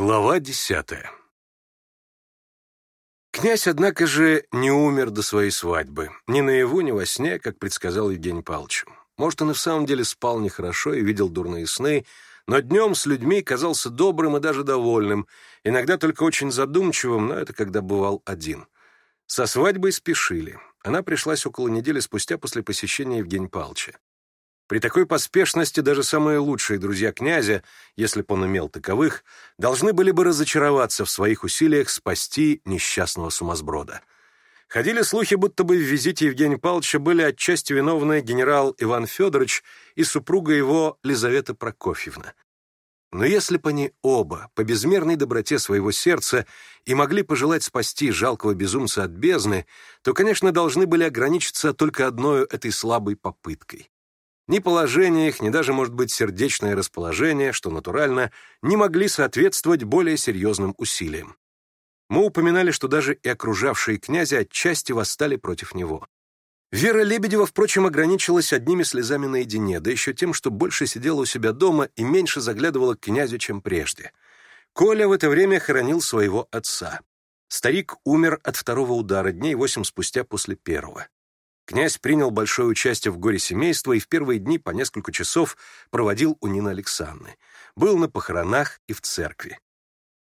Глава десятая Князь, однако же, не умер до своей свадьбы. Ни наяву, ни во сне, как предсказал Евгений Павлович. Может, он и в самом деле спал нехорошо и видел дурные сны, но днем с людьми казался добрым и даже довольным, иногда только очень задумчивым, но это когда бывал один. Со свадьбой спешили. Она пришлась около недели спустя после посещения Евгения Павловича. При такой поспешности даже самые лучшие друзья князя, если бы он имел таковых, должны были бы разочароваться в своих усилиях спасти несчастного сумасброда. Ходили слухи, будто бы в визите Евгения Павловича были отчасти виновны генерал Иван Федорович и супруга его Лизавета Прокофьевна. Но если бы они оба, по безмерной доброте своего сердца, и могли пожелать спасти жалкого безумца от бездны, то, конечно, должны были ограничиться только одной этой слабой попыткой. Ни положение их, ни даже, может быть, сердечное расположение, что натурально, не могли соответствовать более серьезным усилиям. Мы упоминали, что даже и окружавшие князя отчасти восстали против него. Вера Лебедева, впрочем, ограничилась одними слезами наедине, да еще тем, что больше сидела у себя дома и меньше заглядывала к князю, чем прежде. Коля в это время хоронил своего отца. Старик умер от второго удара дней восемь спустя после первого. Князь принял большое участие в горе семейства и в первые дни по несколько часов проводил у Нины Александры. Был на похоронах и в церкви.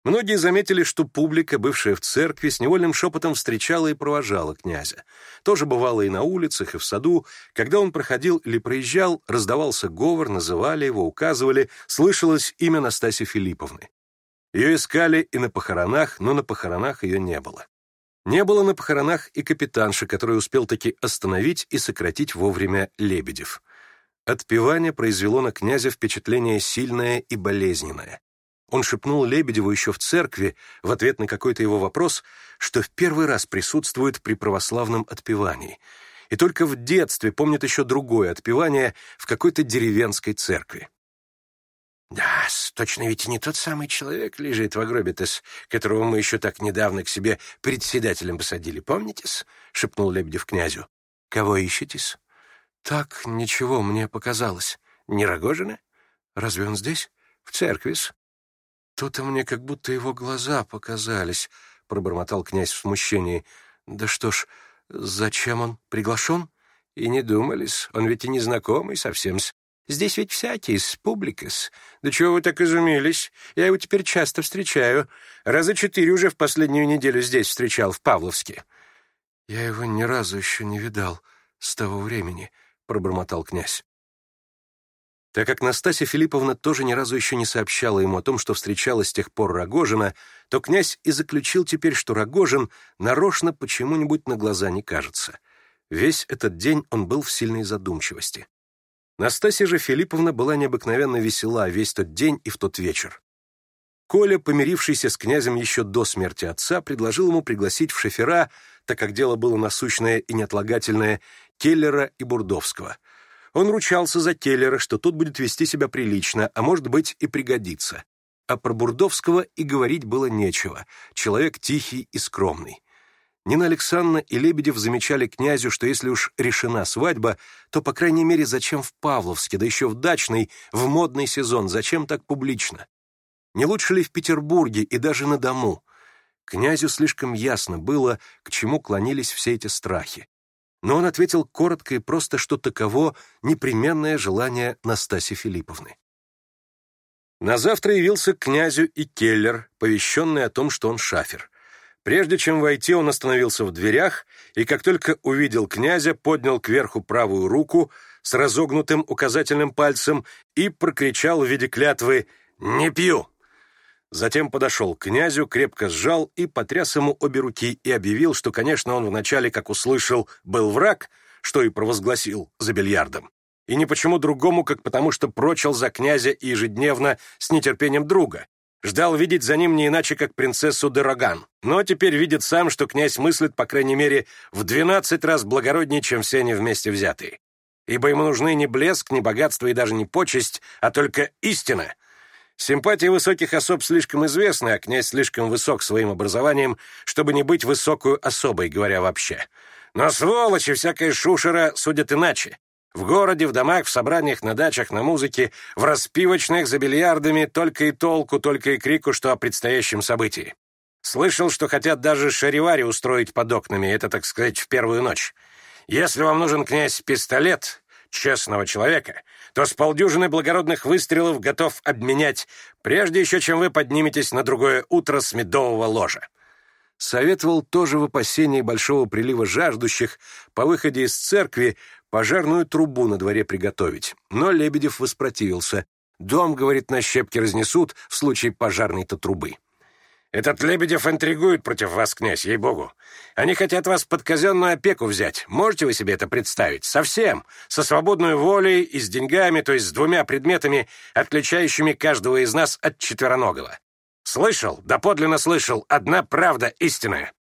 Многие заметили, что публика, бывшая в церкви, с невольным шепотом встречала и провожала князя. Тоже бывало и на улицах, и в саду. Когда он проходил или проезжал, раздавался говор, называли его, указывали, слышалось имя Настасьи Филипповны. Ее искали и на похоронах, но на похоронах ее не было. Не было на похоронах и капитанши, который успел таки остановить и сократить вовремя Лебедев. Отпевание произвело на князя впечатление сильное и болезненное. Он шепнул Лебедеву еще в церкви, в ответ на какой-то его вопрос, что в первый раз присутствует при православном отпевании. И только в детстве помнит еще другое отпевание в какой-то деревенской церкви. Да, точно ведь не тот самый человек лежит в агробитес, которого мы еще так недавно к себе председателем посадили, помнитесь? — шепнул Лебедев князю. — Кого ищетесь? — Так, ничего, мне показалось. — Не Рогожина? Разве он здесь? — В церкви -с. «То-то мне как будто его глаза показались», — пробормотал князь в смущении. «Да что ж, зачем он приглашен?» «И не думались, он ведь и незнакомый совсем-с. Здесь ведь всякий спубликас. Да чего вы так изумились? Я его теперь часто встречаю. Раза четыре уже в последнюю неделю здесь встречал, в Павловске». «Я его ни разу еще не видал с того времени», — пробормотал князь. Так как Настасья Филипповна тоже ни разу еще не сообщала ему о том, что встречала с тех пор Рогожина, то князь и заключил теперь, что Рогожин нарочно почему-нибудь на глаза не кажется. Весь этот день он был в сильной задумчивости. Настасья же Филипповна была необыкновенно весела весь тот день и в тот вечер. Коля, помирившийся с князем еще до смерти отца, предложил ему пригласить в шофера, так как дело было насущное и неотлагательное, Келлера и Бурдовского. Он ручался за Келлера, что тот будет вести себя прилично, а может быть и пригодится. А про Бурдовского и говорить было нечего. Человек тихий и скромный. Нина Александровна и Лебедев замечали князю, что если уж решена свадьба, то, по крайней мере, зачем в Павловске, да еще в дачный, в модный сезон, зачем так публично? Не лучше ли в Петербурге и даже на дому? Князю слишком ясно было, к чему клонились все эти страхи. Но он ответил коротко и просто, что таково непременное желание Настаси Филипповны. На завтра явился князю и Келлер, повещенный о том, что он шафер. Прежде чем войти, он остановился в дверях и, как только увидел князя, поднял кверху правую руку с разогнутым указательным пальцем и прокричал в виде клятвы «Не пью!». Затем подошел к князю, крепко сжал и потряс ему обе руки и объявил, что, конечно, он вначале, как услышал, был враг, что и провозгласил за бильярдом. И не почему другому, как потому что прочил за князя ежедневно с нетерпением друга, Ждал видеть за ним не иначе, как принцессу Дороган, но теперь видит сам, что князь мыслит, по крайней мере, в 12 раз благороднее, чем все они вместе взятые. Ибо ему нужны не блеск, не богатство и даже не почесть, а только истина. Симпатии высоких особ слишком известны, а князь слишком высок своим образованием, чтобы не быть высокую особой, говоря вообще. Но сволочи всякая шушера судят иначе. В городе, в домах, в собраниях, на дачах, на музыке, в распивочных за бильярдами только и толку, только и крику, что о предстоящем событии. Слышал, что хотят даже шаривари устроить под окнами, это, так сказать, в первую ночь. Если вам нужен, князь, пистолет честного человека, то с полдюжины благородных выстрелов готов обменять, прежде еще чем вы подниметесь на другое утро с медового ложа советовал тоже в опасении большого прилива жаждущих по выходе из церкви пожарную трубу на дворе приготовить. Но Лебедев воспротивился. Дом, говорит, на щепки разнесут в случае пожарной-то трубы. Этот Лебедев интригует против вас, князь, ей-богу. Они хотят вас под казенную опеку взять. Можете вы себе это представить? Совсем. Со свободной волей и с деньгами, то есть с двумя предметами, отличающими каждого из нас от четвероногого. Слышал, доподлинно слышал, одна правда истинная.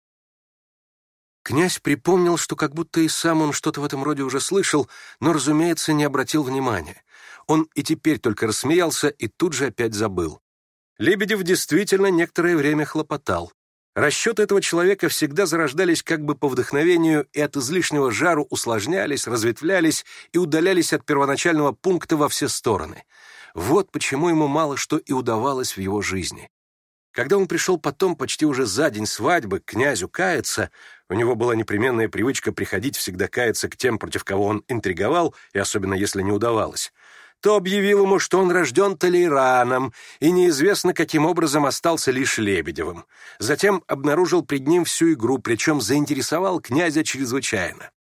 Князь припомнил, что как будто и сам он что-то в этом роде уже слышал, но, разумеется, не обратил внимания. Он и теперь только рассмеялся и тут же опять забыл. Лебедев действительно некоторое время хлопотал. Расчеты этого человека всегда зарождались как бы по вдохновению и от излишнего жару усложнялись, разветвлялись и удалялись от первоначального пункта во все стороны. Вот почему ему мало что и удавалось в его жизни. Когда он пришел потом почти уже за день свадьбы к князю каяться, у него была непременная привычка приходить всегда каяться к тем, против кого он интриговал, и особенно если не удавалось, то объявил ему, что он рожден Толераном и неизвестно, каким образом остался лишь Лебедевым. Затем обнаружил пред ним всю игру, причем заинтересовал князя чрезвычайно.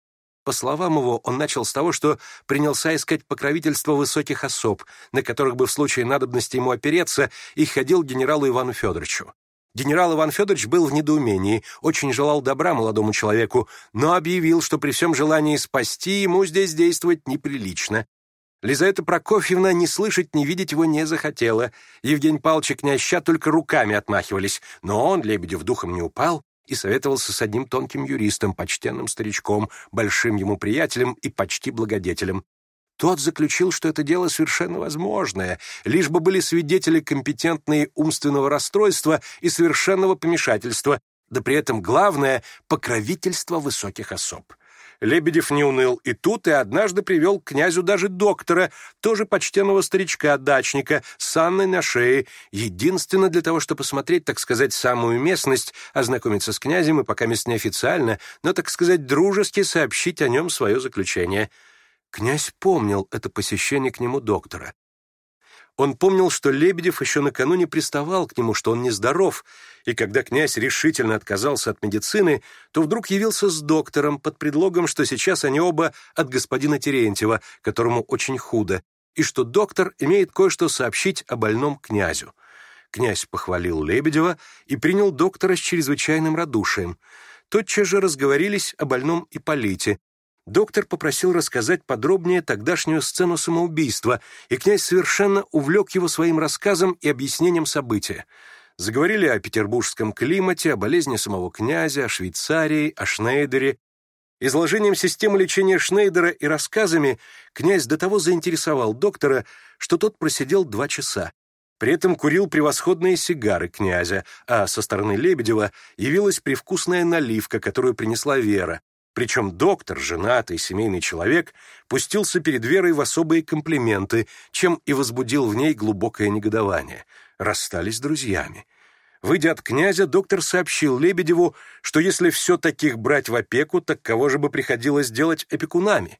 По словам его, он начал с того, что принялся искать покровительство высоких особ, на которых бы в случае надобности ему опереться, и ходил к генералу Ивану Федоровичу. Генерал Иван Федорович был в недоумении, очень желал добра молодому человеку, но объявил, что при всем желании спасти ему здесь действовать неприлично. Лизавета Прокофьевна не слышать, не видеть его не захотела. Евгений Павлович и княща только руками отмахивались, но он, Лебедев, духом не упал и советовался с одним тонким юристом, почтенным старичком, большим ему приятелем и почти благодетелем. Тот заключил, что это дело совершенно возможное, лишь бы были свидетели компетентные умственного расстройства и совершенного помешательства, да при этом главное — покровительство высоких особ. Лебедев не уныл и тут и однажды привел к князю даже доктора, тоже почтенного старичка-дачника, с Анной на шее, единственно для того, чтобы посмотреть, так сказать, самую местность, ознакомиться с князем и пока мест неофициально, но, так сказать, дружески сообщить о нем свое заключение. Князь помнил это посещение к нему доктора. Он помнил, что Лебедев еще накануне приставал к нему, что он нездоров, и когда князь решительно отказался от медицины, то вдруг явился с доктором под предлогом, что сейчас они оба от господина Терентьева, которому очень худо, и что доктор имеет кое-что сообщить о больном князю. Князь похвалил Лебедева и принял доктора с чрезвычайным радушием. Тотчас же разговорились о больном Ипполите, Доктор попросил рассказать подробнее тогдашнюю сцену самоубийства, и князь совершенно увлек его своим рассказом и объяснением события заговорили о петербургском климате, о болезни самого князя, о Швейцарии, о Шнейдере. Изложением системы лечения Шнейдера и рассказами князь до того заинтересовал доктора, что тот просидел два часа. При этом курил превосходные сигары князя, а со стороны Лебедева явилась привкусная наливка, которую принесла Вера. Причем доктор, женатый, семейный человек, пустился перед Верой в особые комплименты, чем и возбудил в ней глубокое негодование. Расстались друзьями. Выйдя от князя, доктор сообщил Лебедеву, что если все таких брать в опеку, так кого же бы приходилось делать опекунами?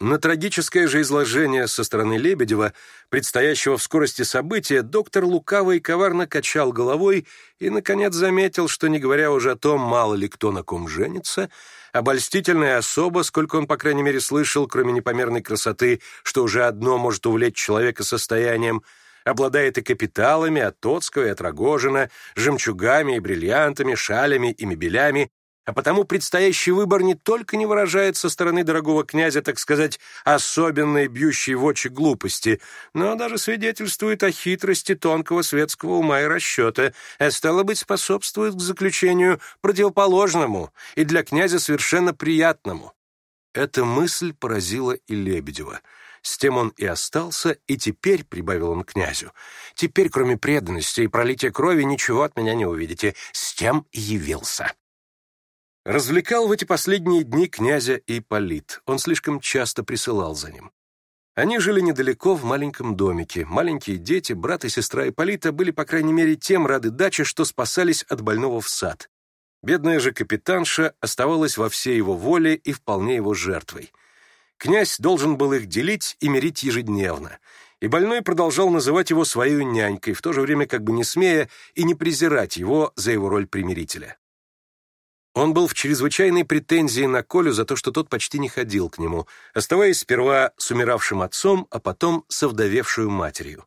На трагическое же изложение со стороны Лебедева, предстоящего в скорости события, доктор лукаво и коварно качал головой и, наконец, заметил, что, не говоря уже о том, мало ли кто на ком женится, обольстительная особа, сколько он, по крайней мере, слышал, кроме непомерной красоты, что уже одно может увлечь человека состоянием – обладает и капиталами от Тоцкого и от Рогожина, жемчугами и бриллиантами, шалями и мебелями, а потому предстоящий выбор не только не выражает со стороны дорогого князя, так сказать, особенной бьющей в очи глупости, но даже свидетельствует о хитрости тонкого светского ума и расчета, а э, стало быть, способствует к заключению противоположному и для князя совершенно приятному. Эта мысль поразила и Лебедева — с тем он и остался, и теперь, — прибавил он князю, — теперь, кроме преданности и пролития крови, ничего от меня не увидите. С тем и явился. Развлекал в эти последние дни князя и Полит. Он слишком часто присылал за ним. Они жили недалеко в маленьком домике. Маленькие дети, брат и сестра Ипполита были, по крайней мере, тем рады даче, что спасались от больного в сад. Бедная же капитанша оставалась во всей его воле и вполне его жертвой — Князь должен был их делить и мирить ежедневно. И больной продолжал называть его свою нянькой, в то же время как бы не смея и не презирать его за его роль примирителя. Он был в чрезвычайной претензии на Колю за то, что тот почти не ходил к нему, оставаясь сперва с умиравшим отцом, а потом с овдовевшую матерью.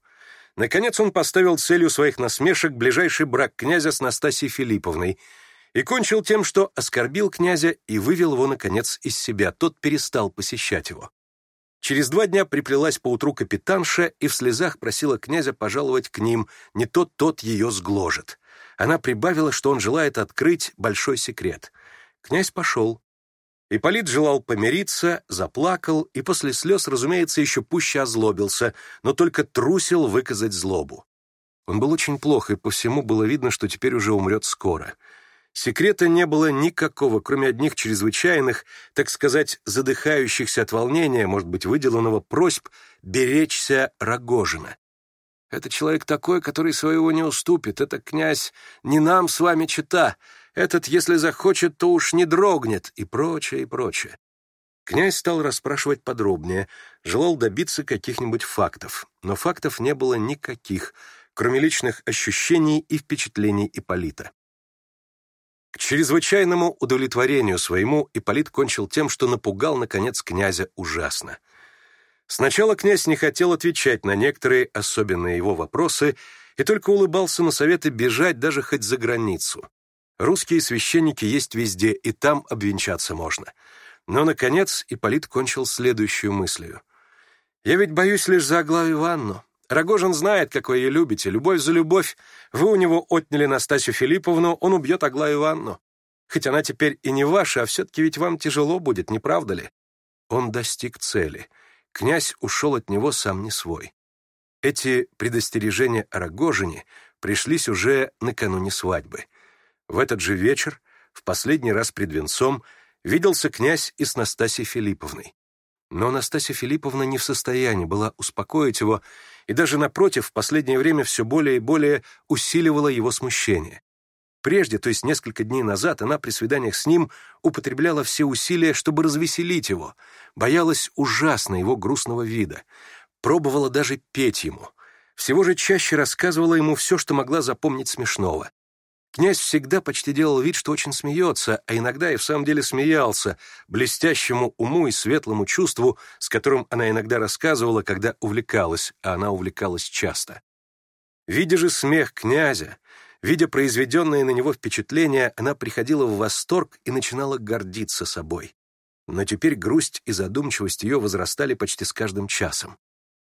Наконец он поставил целью своих насмешек ближайший брак князя с Настасьей Филипповной — и кончил тем, что оскорбил князя и вывел его, наконец, из себя. Тот перестал посещать его. Через два дня приплелась поутру капитанша и в слезах просила князя пожаловать к ним, не то тот ее сгложит. Она прибавила, что он желает открыть большой секрет. Князь пошел. Ипполит желал помириться, заплакал и после слез, разумеется, еще пуще озлобился, но только трусил выказать злобу. Он был очень плох, и по всему было видно, что теперь уже умрет скоро. Секрета не было никакого, кроме одних чрезвычайных, так сказать, задыхающихся от волнения, может быть, выделанного просьб беречься Рогожина. Это человек такой, который своего не уступит. Это князь не нам с вами чита. Этот, если захочет, то уж не дрогнет. И прочее, и прочее. Князь стал расспрашивать подробнее, желал добиться каких-нибудь фактов. Но фактов не было никаких, кроме личных ощущений и впечатлений Ипполита. К чрезвычайному удовлетворению своему Иполит кончил тем, что напугал, наконец, князя ужасно. Сначала князь не хотел отвечать на некоторые особенные его вопросы и только улыбался на советы бежать даже хоть за границу. Русские священники есть везде, и там обвенчаться можно. Но, наконец, Иполит кончил следующую мыслью. «Я ведь боюсь лишь за Аглаю Иванну. Рогожин знает, какой я любите. Любовь за любовь. Вы у него отняли Настасью Филипповну, он убьет Аглаю Ивановну. Хоть она теперь и не ваша, а все-таки ведь вам тяжело будет, не правда ли? Он достиг цели. Князь ушел от него сам не свой. Эти предостережения о Рогожине пришлись уже накануне свадьбы. В этот же вечер, в последний раз пред венцом, виделся князь и с Настасьей Филипповной. Но Настасья Филипповна не в состоянии была успокоить его и даже, напротив, в последнее время все более и более усиливало его смущение. Прежде, то есть несколько дней назад, она при свиданиях с ним употребляла все усилия, чтобы развеселить его, боялась ужасно его грустного вида, пробовала даже петь ему, всего же чаще рассказывала ему все, что могла запомнить смешного. Князь всегда почти делал вид, что очень смеется, а иногда и в самом деле смеялся, блестящему уму и светлому чувству, с которым она иногда рассказывала, когда увлекалась, а она увлекалась часто. Видя же смех князя, видя произведенное на него впечатление, она приходила в восторг и начинала гордиться собой. Но теперь грусть и задумчивость ее возрастали почти с каждым часом.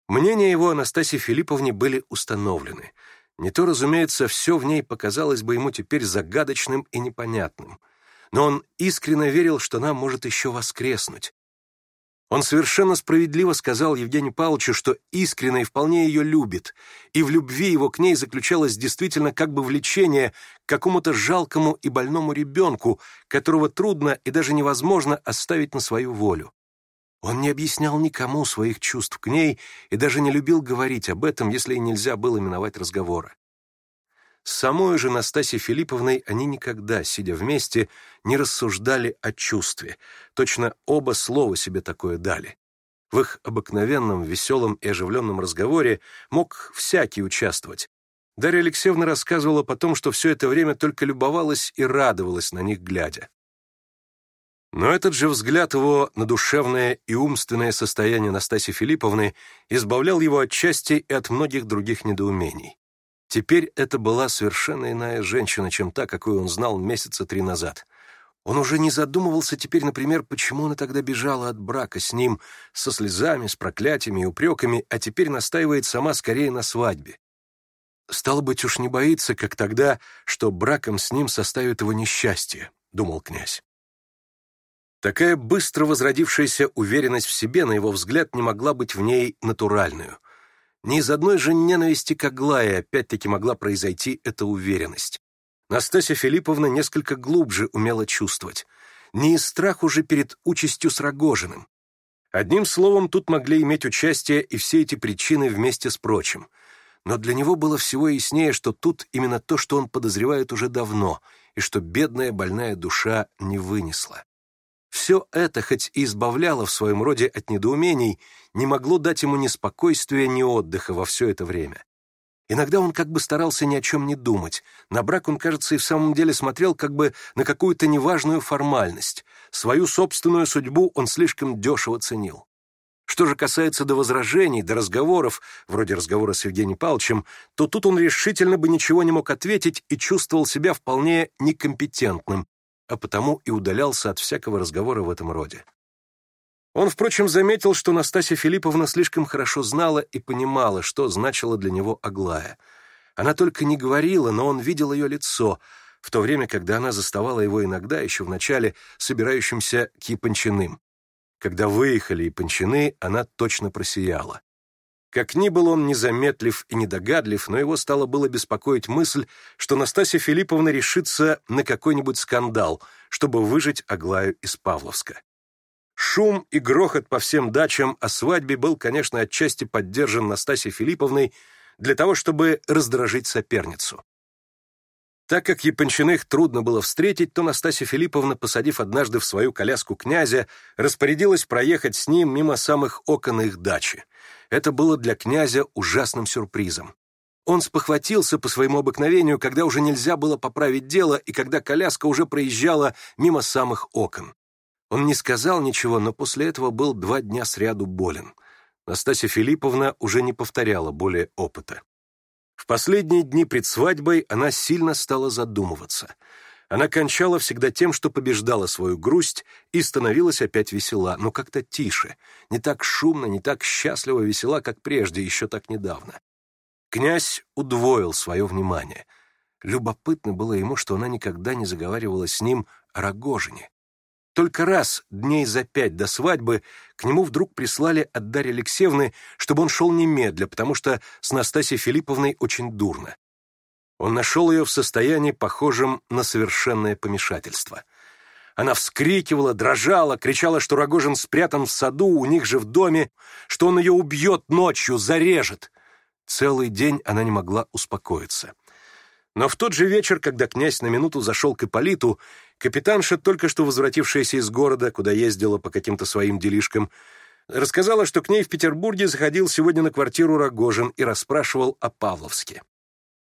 Мнения его Анастасии Филипповне были установлены — не то, разумеется, все в ней показалось бы ему теперь загадочным и непонятным. Но он искренне верил, что она может еще воскреснуть. Он совершенно справедливо сказал Евгению Павловичу, что искренне и вполне ее любит, и в любви его к ней заключалось действительно как бы влечение к какому-то жалкому и больному ребенку, которого трудно и даже невозможно оставить на свою волю. Он не объяснял никому своих чувств к ней и даже не любил говорить об этом, если и нельзя было именовать разговора. С самой же Настасьей Филипповной они никогда, сидя вместе, не рассуждали о чувстве. Точно оба слова себе такое дали. В их обыкновенном, веселом и оживленном разговоре мог всякий участвовать. Дарья Алексеевна рассказывала потом, что все это время только любовалась и радовалась на них глядя. Но этот же взгляд его на душевное и умственное состояние Настаси Филипповны избавлял его от части и от многих других недоумений. Теперь это была совершенно иная женщина, чем та, какую он знал месяца три назад. Он уже не задумывался теперь, например, почему она тогда бежала от брака с ним, со слезами, с проклятиями и упреками, а теперь настаивает сама скорее на свадьбе. «Стало быть, уж не боится, как тогда, что браком с ним составит его несчастье», — думал князь. Такая быстро возродившаяся уверенность в себе, на его взгляд, не могла быть в ней натуральную. Ни из одной же ненависти к Аглае опять-таки могла произойти эта уверенность. Настасья Филипповна несколько глубже умела чувствовать. Не из страха уже перед участью с Рогожиным. Одним словом, тут могли иметь участие и все эти причины вместе с прочим. Но для него было всего яснее, что тут именно то, что он подозревает уже давно, и что бедная больная душа не вынесла. Все это, хоть и избавляло в своем роде от недоумений, не могло дать ему ни спокойствия, ни отдыха во все это время. Иногда он как бы старался ни о чем не думать. На брак он, кажется, и в самом деле смотрел как бы на какую-то неважную формальность. Свою собственную судьбу он слишком дешево ценил. Что же касается до возражений, до разговоров, вроде разговора с Евгением Павловичем, то тут он решительно бы ничего не мог ответить и чувствовал себя вполне некомпетентным, а потому и удалялся от всякого разговора в этом роде. Он, впрочем, заметил, что Настасья Филипповна слишком хорошо знала и понимала, что значила для него Аглая. Она только не говорила, но он видел ее лицо, в то время, когда она заставала его иногда, еще в начале, собирающимся к Япончиным. Когда выехали Япончины, она точно просияла. Как ни был он незаметлив и недогадлив, но его стало было беспокоить мысль, что Настасья Филипповна решится на какой-нибудь скандал, чтобы выжить Аглаю из Павловска. Шум и грохот по всем дачам о свадьбе был, конечно, отчасти поддержан Настасьей Филипповной для того, чтобы раздражить соперницу. Так как Япончиных трудно было встретить, то Настасья Филипповна, посадив однажды в свою коляску князя, распорядилась проехать с ним мимо самых окон их дачи — это было для князя ужасным сюрпризом. Он спохватился по своему обыкновению, когда уже нельзя было поправить дело и когда коляска уже проезжала мимо самых окон. Он не сказал ничего, но после этого был два дня сряду болен. Настасья Филипповна уже не повторяла более опыта. В последние дни пред свадьбой она сильно стала задумываться — она кончала всегда тем, что побеждала свою грусть и становилась опять весела, но как-то тише, не так шумно, не так счастливо весела, как прежде, еще так недавно. Князь удвоил свое внимание. Любопытно было ему, что она никогда не заговаривала с ним о Рогожине. Только раз, дней за пять до свадьбы, к нему вдруг прислали от Дарьи Алексеевны, чтобы он шел немедля, потому что с Настасьей Филипповной очень дурно. Он нашел ее в состоянии, похожем на совершенное помешательство. Она вскрикивала, дрожала, кричала, что Рогожин спрятан в саду, у них же в доме, что он ее убьет ночью, зарежет. Целый день она не могла успокоиться. Но в тот же вечер, когда князь на минуту зашел к Ипполиту, капитанша, только что возвратившаяся из города, куда ездила по каким-то своим делишкам, рассказала, что к ней в Петербурге заходил сегодня на квартиру Рогожин и расспрашивал о Павловске.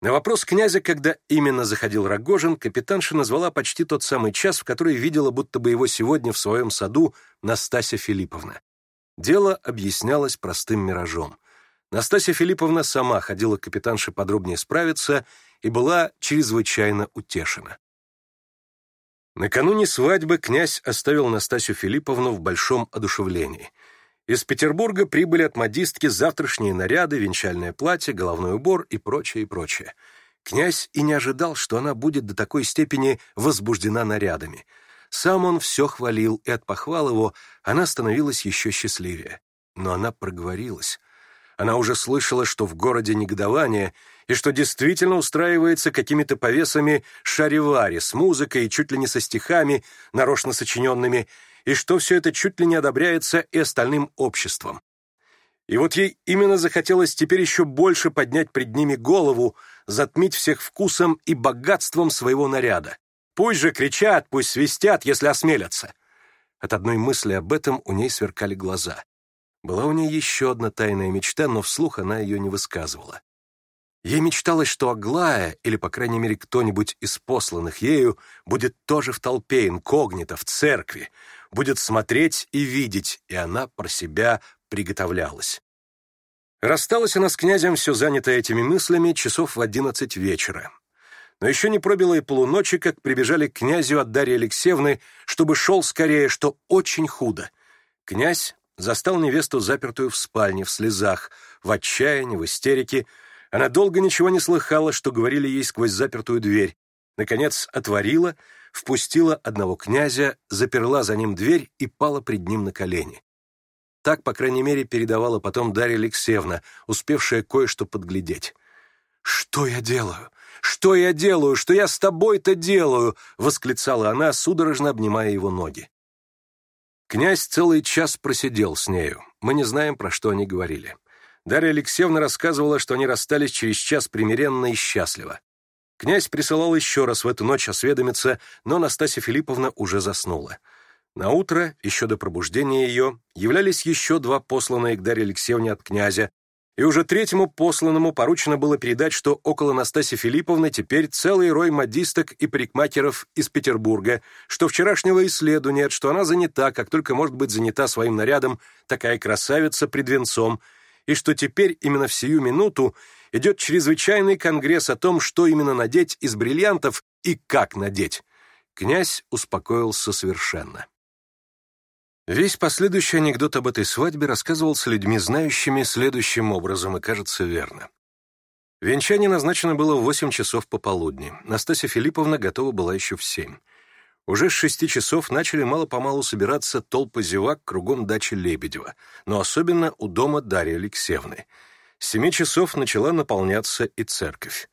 На вопрос князя, когда именно заходил Рогожин, капитанша назвала почти тот самый час, в который видела, будто бы его сегодня в своем саду Настасья Филипповна. Дело объяснялось простым миражом. Настасья Филипповна сама ходила к капитанше подробнее справиться и была чрезвычайно утешена. Накануне свадьбы князь оставил Настасью Филипповну в большом одушевлении – из Петербурга прибыли от модистки завтрашние наряды, венчальное платье, головной убор и прочее, и прочее. Князь и не ожидал, что она будет до такой степени возбуждена нарядами. Сам он все хвалил, и от похвал его она становилась еще счастливее. Но она проговорилась. Она уже слышала, что в городе негодование, и что действительно устраивается какими-то повесами шаривари с музыкой, и чуть ли не со стихами, нарочно сочиненными, и что все это чуть ли не одобряется и остальным обществом. И вот ей именно захотелось теперь еще больше поднять пред ними голову, затмить всех вкусом и богатством своего наряда. Пусть же кричат, пусть свистят, если осмелятся. От одной мысли об этом у ней сверкали глаза. Была у нее еще одна тайная мечта, но вслух она ее не высказывала. Ей мечталось, что Аглая, или, по крайней мере, кто-нибудь из посланных ею, будет тоже в толпе инкогнито, в церкви, будет смотреть и видеть, и она про себя приготовлялась. Рассталась она с князем, все занятая этими мыслями, часов в одиннадцать вечера. Но еще не пробило и полуночи, как прибежали к князю от Дарьи Алексеевны, чтобы шел скорее, что очень худо. Князь застал невесту запертую в спальне, в слезах, в отчаянии, в истерике. Она долго ничего не слыхала, что говорили ей сквозь запертую дверь. Наконец отворила — впустила одного князя, заперла за ним дверь и пала пред ним на колени. Так, по крайней мере, передавала потом Дарья Алексеевна, успевшая кое-что подглядеть. «Что я делаю? Что я делаю? Что я с тобой-то делаю?» — восклицала она, судорожно обнимая его ноги. Князь целый час просидел с нею. Мы не знаем, про что они говорили. Дарья Алексеевна рассказывала, что они расстались через час примиренно и счастливо. Князь присылал еще раз в эту ночь осведомиться, но Настасья Филипповна уже заснула. На утро, еще до пробуждения ее, являлись еще два посланные к Дарье Алексеевне от князя, и уже третьему посланному поручено было передать, что около Настаси Филипповны теперь целый рой модисток и парикмахеров из Петербурга, что вчерашнего и следу нет, что она занята, как только может быть занята своим нарядом, такая красавица пред венцом, и что теперь именно в сию минуту идет чрезвычайный конгресс о том, что именно надеть из бриллиантов и как надеть. Князь успокоился совершенно. Весь последующий анекдот об этой свадьбе рассказывался людьми, знающими следующим образом, и кажется верно. Венчание назначено было в 8 часов пополудни. Настасья Филипповна готова была еще в 7. Уже с шести часов начали мало-помалу собираться толпы зевак кругом дачи Лебедева, но особенно у дома Дарьи Алексеевны — Семи часов начала наполняться и церковь.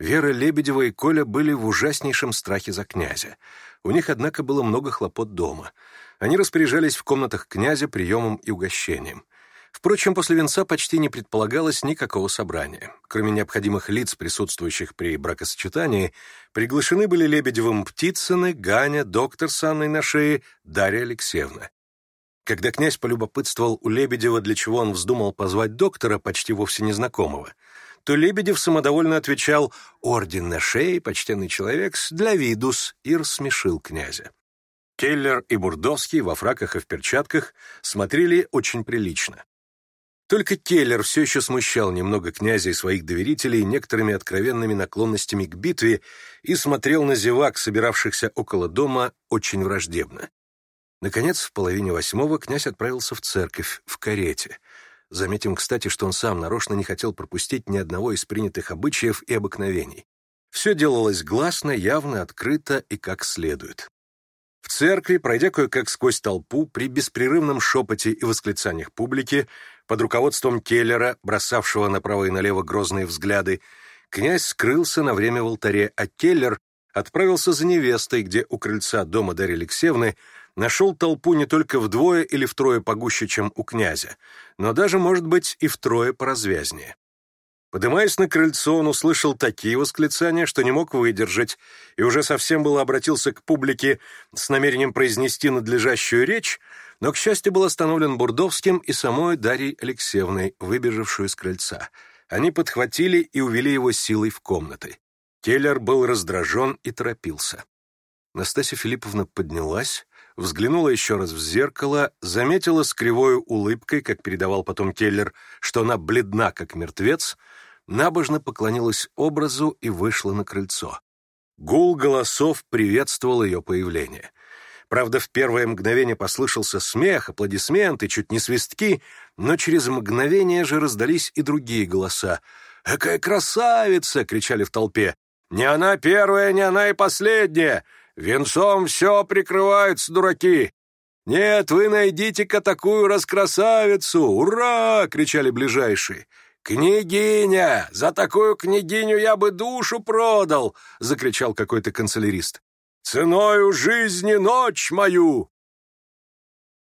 Вера Лебедева и Коля были в ужаснейшем страхе за князя. У них, однако, было много хлопот дома. Они распоряжались в комнатах князя приемом и угощением. Впрочем, после венца почти не предполагалось никакого собрания. Кроме необходимых лиц, присутствующих при бракосочетании, приглашены были Лебедевым Птицыны, Ганя, доктор с Анной на шее, Дарья Алексеевна. Когда князь полюбопытствовал у Лебедева, для чего он вздумал позвать доктора, почти вовсе незнакомого, то Лебедев самодовольно отвечал «Орден на шее, почтенный человек, для видус» и рассмешил князя. Келлер и Бурдовский во фраках и в перчатках смотрели очень прилично. Только Келлер все еще смущал немного князя и своих доверителей некоторыми откровенными наклонностями к битве и смотрел на зевак, собиравшихся около дома, очень враждебно. Наконец, в половине восьмого князь отправился в церковь, в карете. Заметим, кстати, что он сам нарочно не хотел пропустить ни одного из принятых обычаев и обыкновений. Все делалось гласно, явно, открыто и как следует. В церкви, пройдя кое-как сквозь толпу, при беспрерывном шепоте и восклицаниях публики, под руководством Келлера, бросавшего направо и налево грозные взгляды, князь скрылся на время в алтаре, а Келлер отправился за невестой, где у крыльца дома Дарьи Алексеевны нашел толпу не только вдвое или втрое погуще, чем у князя, но даже, может быть, и втрое поразвязнее. Подымаясь на крыльцо, он услышал такие восклицания, что не мог выдержать, и уже совсем было обратился к публике с намерением произнести надлежащую речь, но, к счастью, был остановлен Бурдовским и самой Дарьей Алексеевной, выбежавшую из крыльца. Они подхватили и увели его силой в комнаты. Келлер был раздражен и торопился. Настасья Филипповна поднялась, взглянула еще раз в зеркало, заметила с кривой улыбкой, как передавал потом Келлер, что она бледна, как мертвец, набожно поклонилась образу и вышла на крыльцо. Гул голосов приветствовал ее появление. Правда, в первое мгновение послышался смех, аплодисменты, чуть не свистки, но через мгновение же раздались и другие голоса. «Какая красавица!» — кричали в толпе. «Не она первая, не она и последняя! Венцом все прикрываются дураки. Нет, вы найдите-ка такую раскрасавицу! Ура!» — кричали ближайшие. «Княгиня! За такую княгиню я бы душу продал!» — закричал какой-то канцелярист. «Ценою жизни ночь мою!»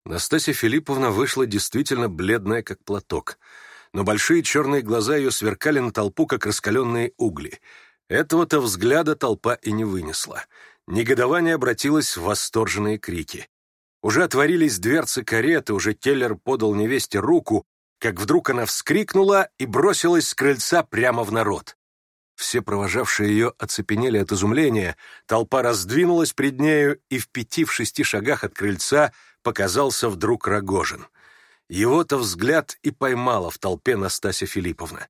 Настасья Филипповна вышла действительно бледная, как платок, но большие черные глаза ее сверкали на толпу, как раскаленные угли. Этого-то взгляда толпа и не вынесла. Негодование обратилось в восторженные крики. Уже отворились дверцы кареты, уже Теллер подал невесте руку, как вдруг она вскрикнула и бросилась с крыльца прямо в народ. Все провожавшие ее оцепенели от изумления, толпа раздвинулась пред нею, и в пяти-в шести шагах от крыльца показался вдруг Рогожин. Его-то взгляд и поймала в толпе Настасья Филипповна.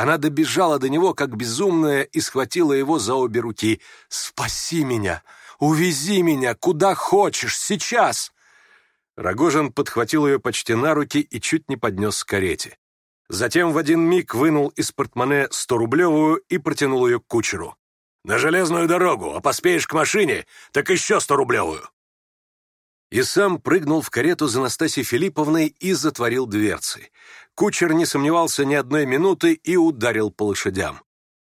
Она добежала до него, как безумная, и схватила его за обе руки. «Спаси меня! Увези меня! Куда хочешь! Сейчас!» Рогожин подхватил ее почти на руки и чуть не поднес к карете. Затем в один миг вынул из портмоне сторублевую и протянул ее к кучеру. «На железную дорогу, а поспеешь к машине, так еще сторублевую!» И сам прыгнул в карету за Настасьей Филипповной и затворил дверцы. Кучер не сомневался ни одной минуты и ударил по лошадям.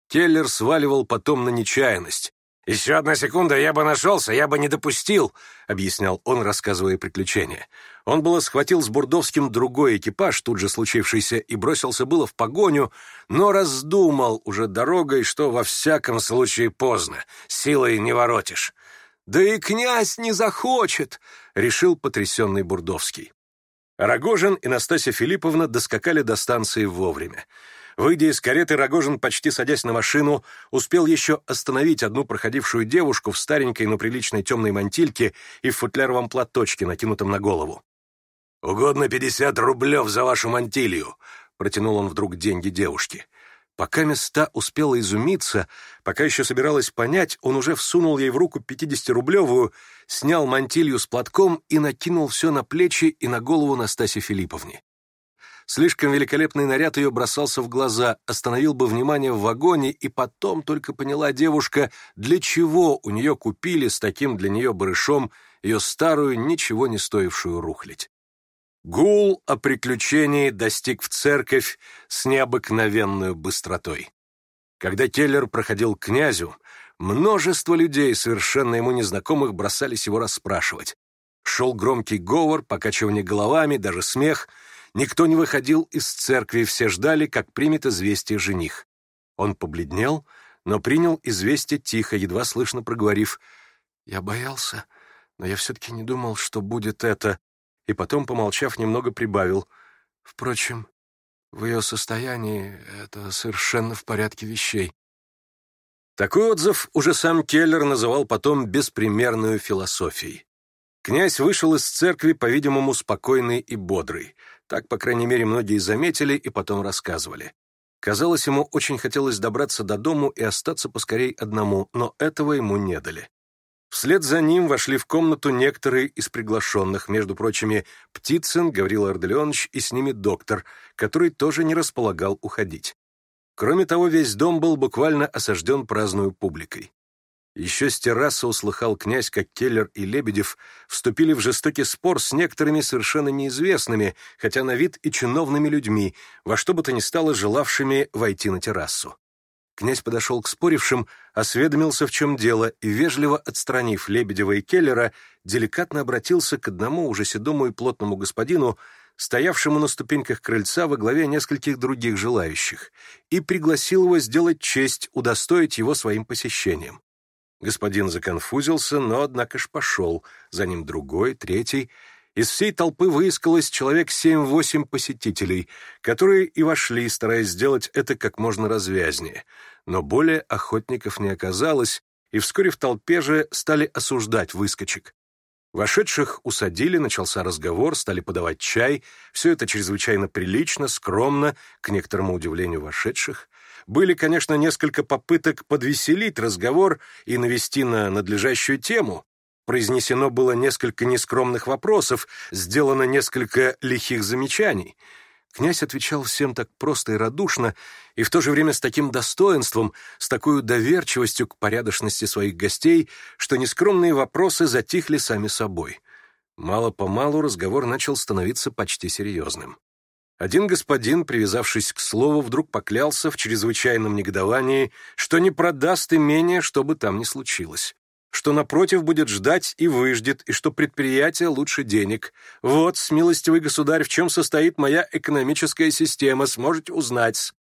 Теллер сваливал потом на нечаянность. «Еще одна секунда, я бы нашелся, я бы не допустил», — объяснял он, рассказывая приключения. Он было схватил с Бурдовским другой экипаж, тут же случившийся, и бросился было в погоню, но раздумал уже дорогой, что во всяком случае поздно, силой не воротишь. «Да и князь не захочет», — решил потрясенный Бурдовский. Рогожин и Настасья Филипповна доскакали до станции вовремя. Выйдя из кареты, Рогожин, почти садясь на машину, успел еще остановить одну проходившую девушку в старенькой, но приличной темной мантильке и в футляровом платочке, накинутом на голову. «Угодно пятьдесят рублев за вашу мантилью», — протянул он вдруг деньги девушке. Пока Места успела изумиться, пока еще собиралась понять, он уже всунул ей в руку 50-рублевую, снял мантилью с платком и накинул все на плечи и на голову Настасье Филипповне. Слишком великолепный наряд ее бросался в глаза, остановил бы внимание в вагоне, и потом только поняла девушка, для чего у нее купили с таким для нее барышом ее старую, ничего не стоившую рухлядь. Гул о приключении достиг в церковь с необыкновенной быстротой. Когда Теллер проходил к князю, множество людей, совершенно ему незнакомых, бросались его расспрашивать. Шел громкий говор, покачивание головами, даже смех. Никто не выходил из церкви, все ждали, как примет известие жених. Он побледнел, но принял известие тихо, едва слышно проговорив. «Я боялся, но я все-таки не думал, что будет это...» и потом, помолчав, немного прибавил. «Впрочем, в ее состоянии это совершенно в порядке вещей». Такой отзыв уже сам Келлер называл потом беспримерную философией. Князь вышел из церкви, по-видимому, спокойный и бодрый. Так, по крайней мере, многие заметили и потом рассказывали. Казалось, ему очень хотелось добраться до дому и остаться поскорей одному, но этого ему не дали. Вслед за ним вошли в комнату некоторые из приглашенных, между прочими, Птицын, Гаврил Арделеонович и с ними доктор, который тоже не располагал уходить. Кроме того, весь дом был буквально осажден праздную публикой. Еще с террасы услыхал князь, как Келлер и Лебедев вступили в жестокий спор с некоторыми совершенно неизвестными, хотя на вид и чиновными людьми, во что бы то ни стало желавшими войти на террасу. Князь подошел к спорившим, а осведомился, в чем дело, и, вежливо отстранив Лебедева и Келлера, деликатно обратился к одному уже седому и плотному господину, стоявшему на ступеньках крыльца во главе нескольких других желающих, и пригласил его сделать честь удостоить его своим посещением. Господин законфузился, но, однако ж, пошел, за ним другой, третий — из всей толпы выискалось человек 7-8 посетителей, которые и вошли, стараясь сделать это как можно развязнее. Но более охотников не оказалось, и вскоре в толпе же стали осуждать выскочек. Вошедших усадили, начался разговор, стали подавать чай. Все это чрезвычайно прилично, скромно, к некоторому удивлению вошедших. Были, конечно, несколько попыток подвеселить разговор и навести на надлежащую тему, Произнесено было несколько нескромных вопросов, сделано несколько лихих замечаний. Князь отвечал всем так просто и радушно, и в то же время с таким достоинством, с такой доверчивостью к порядочности своих гостей, что нескромные вопросы затихли сами собой. Мало-помалу разговор начал становиться почти серьезным. Один господин, привязавшись к слову, вдруг поклялся в чрезвычайном негодовании, что не продаст имение, что бы там ни случилось что напротив будет ждать и выждет, и что предприятие лучше денег. Вот, смилостивый государь, в чем состоит моя экономическая система, сможете узнать».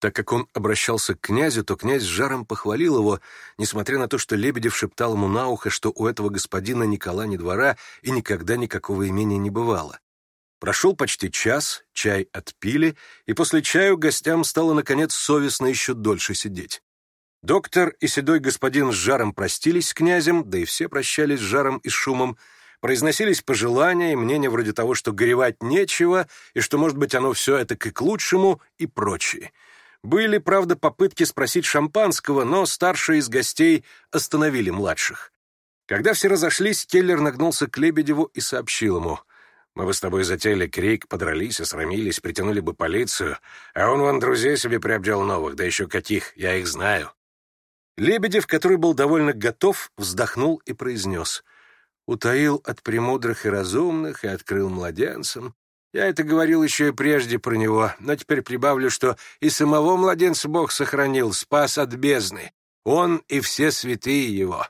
Так как он обращался к князю, то князь с жаром похвалил его, несмотря на то, что Лебедев шептал ему на ухо, что у этого господина Никола ни двора и никогда никакого имения не бывало. Прошел почти час, чай отпили, и после чаю гостям стало, наконец, совестно еще дольше сидеть. Доктор и седой господин с жаром простились с князем, да и все прощались с жаром и шумом, произносились пожелания и мнения вроде того, что горевать нечего, и что, может быть, оно все это и к лучшему, и прочее. Были, правда, попытки спросить шампанского, но старшие из гостей остановили младших. Когда все разошлись, Келлер нагнулся к Лебедеву и сообщил ему. «Мы бы с тобой затеяли крик, подрались, осрамились, притянули бы полицию, а он вон друзей себе приобрел новых, да еще каких, я их знаю». Лебедев, который был довольно готов, вздохнул и произнес. Утаил от премудрых и разумных и открыл младенцам. Я это говорил еще и прежде про него, но теперь прибавлю, что и самого младенца Бог сохранил, спас от бездны. Он и все святые его.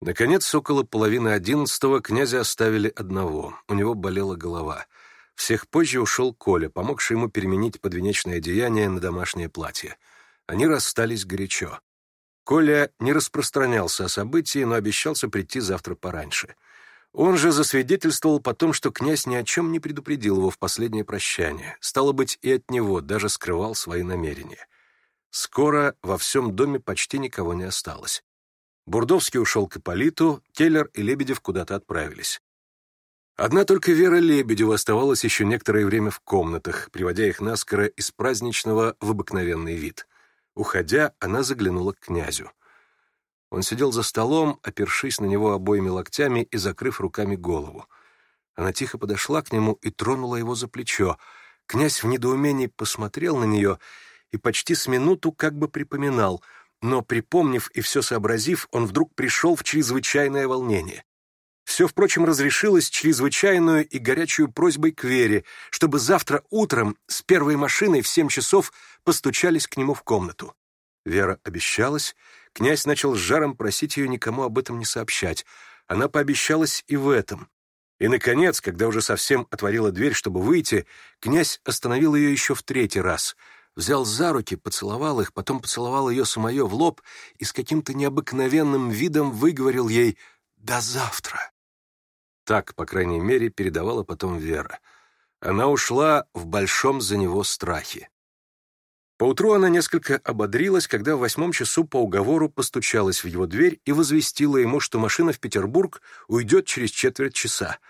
Наконец, около половины одиннадцатого князя оставили одного. У него болела голова. Всех позже ушел Коля, помогший ему переменить подвенечное одеяние на домашнее платье. Они расстались горячо. Коля не распространялся о событии, но обещался прийти завтра пораньше. Он же засвидетельствовал потом, что князь ни о чем не предупредил его в последнее прощание. Стало быть, и от него даже скрывал свои намерения. Скоро во всем доме почти никого не осталось. Бурдовский ушел к Ипполиту, Келлер и Лебедев куда-то отправились. Одна только Вера Лебедева оставалась еще некоторое время в комнатах, приводя их наскоро из праздничного в обыкновенный вид. Уходя, она заглянула к князю. Он сидел за столом, опершись на него обоими локтями и закрыв руками голову. Она тихо подошла к нему и тронула его за плечо. Князь в недоумении посмотрел на нее и почти с минуту как бы припоминал, но, припомнив и все сообразив, он вдруг пришел в чрезвычайное волнение. Все, впрочем, разрешилось чрезвычайную и горячую просьбой к Вере, чтобы завтра утром с первой машиной в семь часов постучались к нему в комнату. Вера обещалась, князь начал с жаром просить ее никому об этом не сообщать. Она пообещалась и в этом. И, наконец, когда уже совсем отворила дверь, чтобы выйти, князь остановил ее еще в третий раз — взял за руки, поцеловал их, потом поцеловал ее самое в лоб и с каким-то необыкновенным видом выговорил ей «до завтра». Так, по крайней мере, передавала потом Вера. Она ушла в большом за него страхе. Поутру она несколько ободрилась, когда в восьмом часу по уговору постучалась в его дверь и возвестила ему, что машина в Петербург уйдет через четверть часа.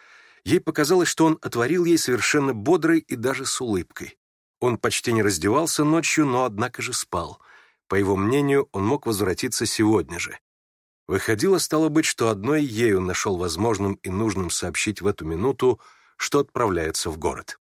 Ей показалось, что он отворил ей совершенно бодрой и даже с улыбкой. Он почти не раздевался ночью, но однако же спал. По его мнению, он мог возвратиться сегодня же. Выходило, стало быть, что одной ею нашел возможным и нужным сообщить в эту минуту, что отправляется в город.